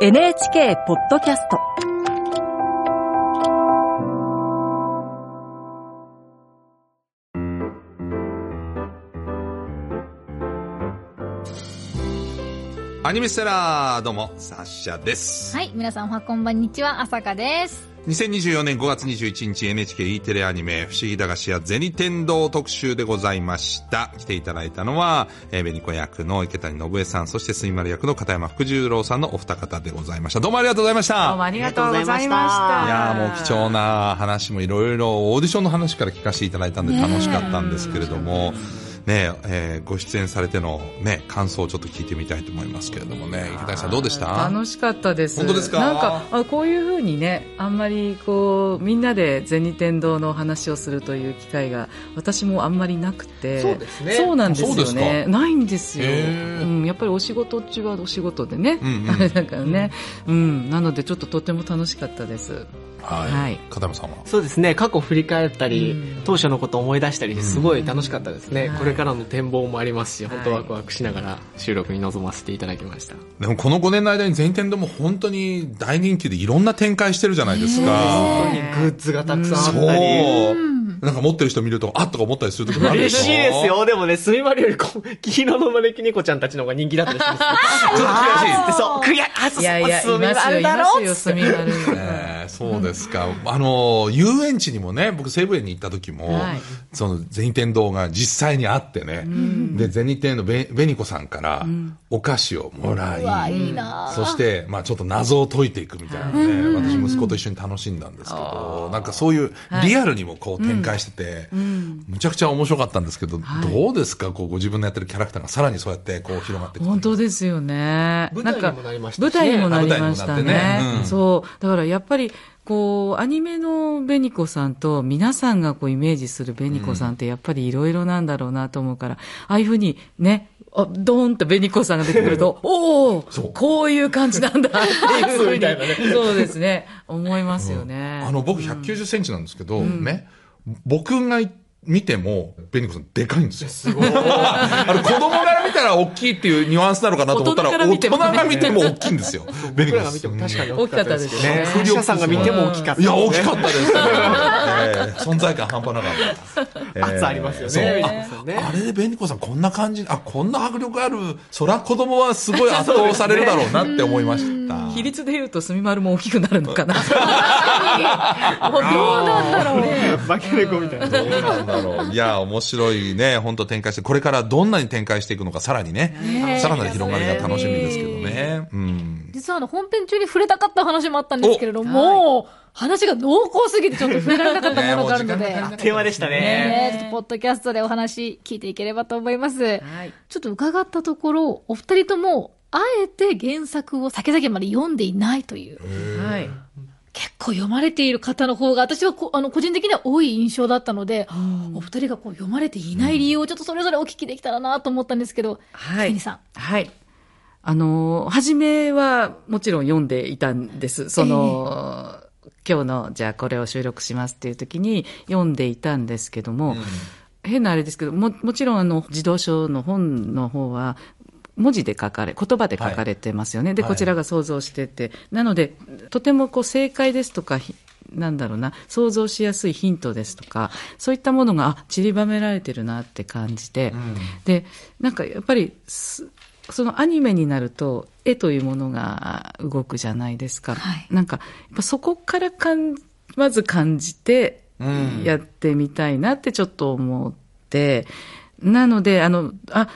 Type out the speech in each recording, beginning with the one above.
NHK ポッドキャスト。アニメステラー、どうも、サッシャです。はい、皆さんおはこんばんにちは、朝香です。2024年5月21日 NHKE テレアニメ、不思議駄菓子屋銭天堂特集でございました。来ていただいたのは、えー、ベニコ役の池谷信江さん、そしてすみまる役の片山福十郎さんのお二方でございました。どうもありがとうございました。どうもありがとうございました。いやーもう貴重な話もいろいろオーディションの話から聞かせていただいたんで楽しかったんですけれども、ねえーご出演されてのね、感想をちょっと聞いてみたいと思いますけれどもね、池谷さんどうでした？楽しかったです。本当ですか？なんか、あこういう風にね、あんまりこう、みんなで銭天堂の話をするという機会が、私もあんまりなくて。そうですねそうなんですそうですよね。ないんですよ。うん、やっぱりお仕事中はお仕事でね。うんうんあれ だからね。うん、なのでちょっととても楽しかったです。はい。はい片山さんは？そうですね、過去振り返ったり、うん当初のことを思い出したり、すごい楽しかったですね。うんこれからの展望もありますし、はい本当ワクワクしながら収録に臨ませていただきました。でもこの5年の間に全店でも本当に大人気でいろんな展開してるじゃないですか。本当にグッズがたくさんあったそうり。。なんか持ってる人見ると、あっとか思ったりする時もあるでしょ嬉しいです。よ。でもね、すみまるよりこう 黄色の招き猫ちゃんたちの方が人気だったりするんですよ。ちょっと悔しいそう、悔や、あ、そう、いやいや、いすみまますよ、いるだろますよ、すみまる。えーそうですか。あの、遊園地にもね、僕西武園に行った時も、はい。その銭天堂が実際にあってね、で、銭天のべ紅子さんからお菓子をもらい、うわ、いいな。そして、まあちょっと謎を解いていくみたいなね、私息子と一緒に楽しんだんですけど、なんかそういうリアルにもこう展開してて、むちゃくちゃ面白かったんですけど、どうですか？こうご自分のやってるキャラクターがさらにそうやってこう広がっていくと本当ですよね。舞台にもなりましたしね。んか舞台にもなりましたね。ね。うん。そう。だからやっぱり、こう、アニメの紅子さんと皆さんがこうイメージする紅子さんってやっぱりいろいろなんだろうなと思うから、ああいうふうにね、あドーンと紅子さんが出てくると、おおこういう感じなんだっていうふうにそうですね、思いますよね。あの、僕190センチなんですけど、ね、僕が見ても、紅子さんでかいんですよ。すごい。あの、子供から見たら大きいっていうニュアンスなのかなと思ったら、大人から見てもね大人が見ても大きいんですよ。紅子さん僕らが見ても確かに大きかったですね。ねフシャさんが見ても大きかった、いや、大きかったです、存在感半端なかった。え え圧ありますよねあれで紅子さんこんな感じ、あ、こんな迫力ある、そら子供はすごい圧倒されるだろうなって思いました。比率で言うと、すみまるも大きくなるのかな。もうどうなんだろうね。化け猫みたいな。どうなんだろう。いや、面白いね、本当展開して、これからどんなに展開していくのか、さらにね、さらなる広がりが楽しみですけどね。うん。実はあの、本編中に触れたかった話もあったんですけれども、話が濃厚すぎてちょっと触れられなかったものがあるので、ねもう時間が足りなかっテーマでしたね。ねえちょっとポッドキャストでお話聞いていければと思います。はい。ちょっと伺ったところ、お二人とも、あえて原作を先々まで読んでいないという、はい。結構読まれている方の方が、私はこあの個人的には多い印象だったので、お二人がこう読まれていない理由をちょっとそれぞれお聞きできたらなと思ったんですけど、はいさん。はい。あの、初めはもちろん読んでいたんです。その、今日の、じゃあこれを収録しますっていう時に読んでいたんですけども、変なあれですけど、も、もちろんあの、児童書の本の方は、文字で書かれ、言葉で書かれてますよね。で、はい。こちらが想像してて。なので、とてもこう正解ですとか、ひなんだろうな、想像しやすいヒントですとか、そういったものが、あ、散りばめられてるなって感じて、で、なんかやっぱりす、そのアニメになると、絵というものが動くじゃないですか。はい。なんか、やっぱそこからかん、まず感じて、うん。やってみたいなってちょっと思って、なので、あの、あ、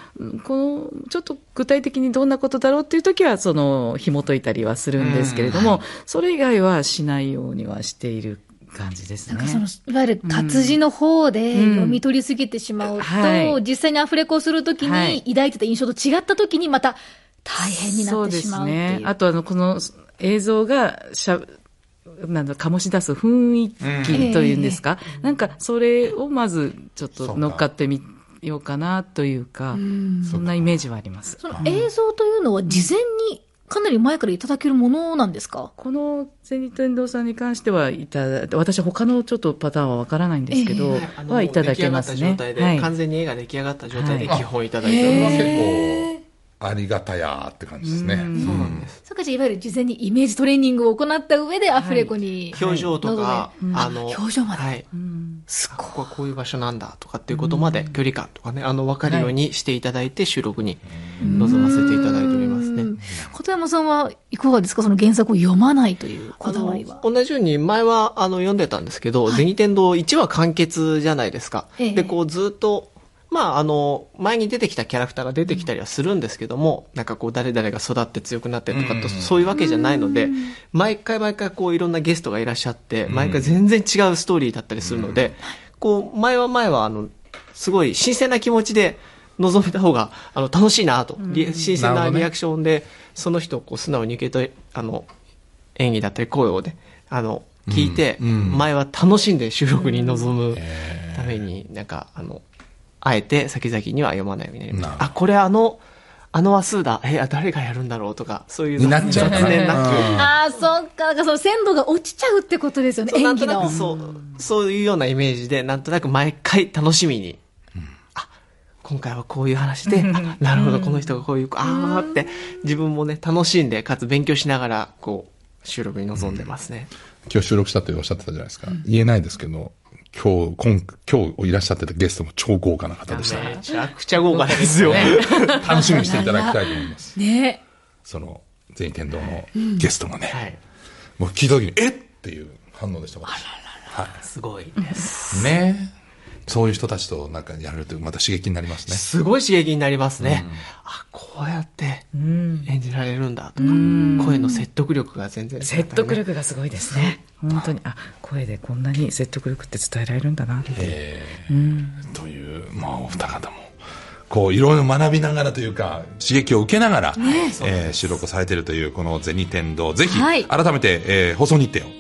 この、ちょっと具体的にどんなことだろうっていう時は、その、紐解いたりはするんですけれども、それ以外はしないようにはしている感じですね。なんかその、いわゆる活字の方でうん。読み取りすぎてしまうと、はい。実際にアフレコをするときはい。に抱いてた印象と違ったときにまた大変になってしまうっていう。そうですね。あとあの、この映像がしゃ、なんだ、醸し出す雰囲気というんですか、なんかそれをまずちょっと乗っかってみようかなというか、そんなイメージはあります。その映像というのは事前にかなり前からいただけるものなんですか？この銭天堂さんに関してはいただ、私他のちょっとパターンはわからないんですけど、はいあのはいただけますね。完全に絵が出来上がった状態ではい基本いただいております。結構、ありがたやーって感じですね。うん。そっか、じゃあいわゆる事前にイメージトレーニングを行った上でアフレコに。表情とか、うん。あの、表情まで。はい。ここはこういう場所なんだとかっていうことまで、距離感とかね、あの、分かるようにしていただいて、収録に臨ませていただいておりますね。片山さんはいかがですか？その原作を読まないというこだわりは。同じように前はあの読んでたんですけど、ゼニテンド1話完結じゃないですか。ええ。で、こうずっと、まああの、前に出てきたキャラクターが出てきたりはするんですけども、なんかこう誰々が育って強くなってとかと、そういうわけじゃないので、毎回毎回こういろんなゲストがいらっしゃって、毎回全然違うストーリーだったりするので、こう、前は前はあの、すごい新鮮な気持ちで臨めた方が、あの、楽しいなと、リ新鮮なリアクションで、その人をこう素直に受け取り、あの、演技だったり声をね、あの、聞いて、前は楽しんで収録に臨むために、なんか、あの、あえて先々には読まないようになりました。あ、これあの、あの話数だ。え、あ誰がやるんだろうとか、そういうのになっちゃうから雑念なく。ああ、そっか。なんかその鮮度が落ちちゃうってことですよね、そうな演技のんとなく。そう、そういうようなイメージで、なんとなく毎回楽しみに、あ、今回はこういう話で、あ、なるほど、この人がこういう、あーって、自分もね、楽しんで、かつ勉強しながら、こう、収録に臨んでますね。今日収録したっておっしゃってたじゃないですか。言えないですけど、今日、今今日いらっしゃってたゲストも超豪華な方でした。めちゃくちゃ豪華ですよ。楽しみにしていただきたいと思います。ねその、全天堂のゲストがね、はい。もう聞いた時に、えっ？ていう反応でした、私はすごいです。い。ねそういう人たちとなんかやるとまた刺激になりますね。すごい刺激になりますね。あ、こうやって演じられるんだとか、声の説得力が全然ね、説得力がすごいですね。本当に、あ、声でこんなに説得力って伝えられるんだなって。えーという、まあ、お二方も、こう、いろいろ学びながらというか、刺激を受けながら、えー収録をされているという、この銭天堂、ぜひ、はい改めて、えー放送日程を。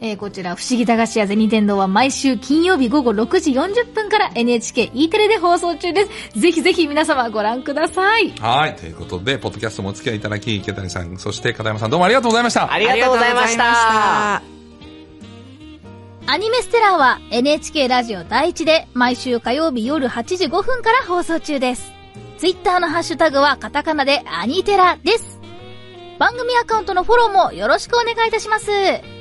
えーこちら、不思議駄菓子屋銭天堂は毎週金曜日午後6時40分から NHKE テレで放送中です。ぜひぜひ皆様ご覧ください。はい。ということで、ポッドキャストもお付き合いいただき、池谷さん、そして片山さん、どうもありがとうございました。ありがとうございました。アニメステラーは NHK ラジオ第一で毎週火曜日夜8時5分から放送中です。ツイッターのハッシュタグはカタカナでアニテラです。番組アカウントのフォローもよろしくお願いいたします。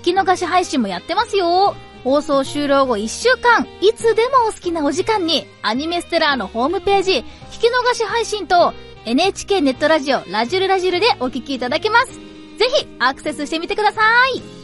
聞き逃し配信もやってますよ。放送終了後1週間、いつでもお好きなお時間にアニメステラーのホームページ、聞き逃し配信と NHK ネットラジオラジルラジルでお聞きいただけます。ぜひアクセスしてみてください。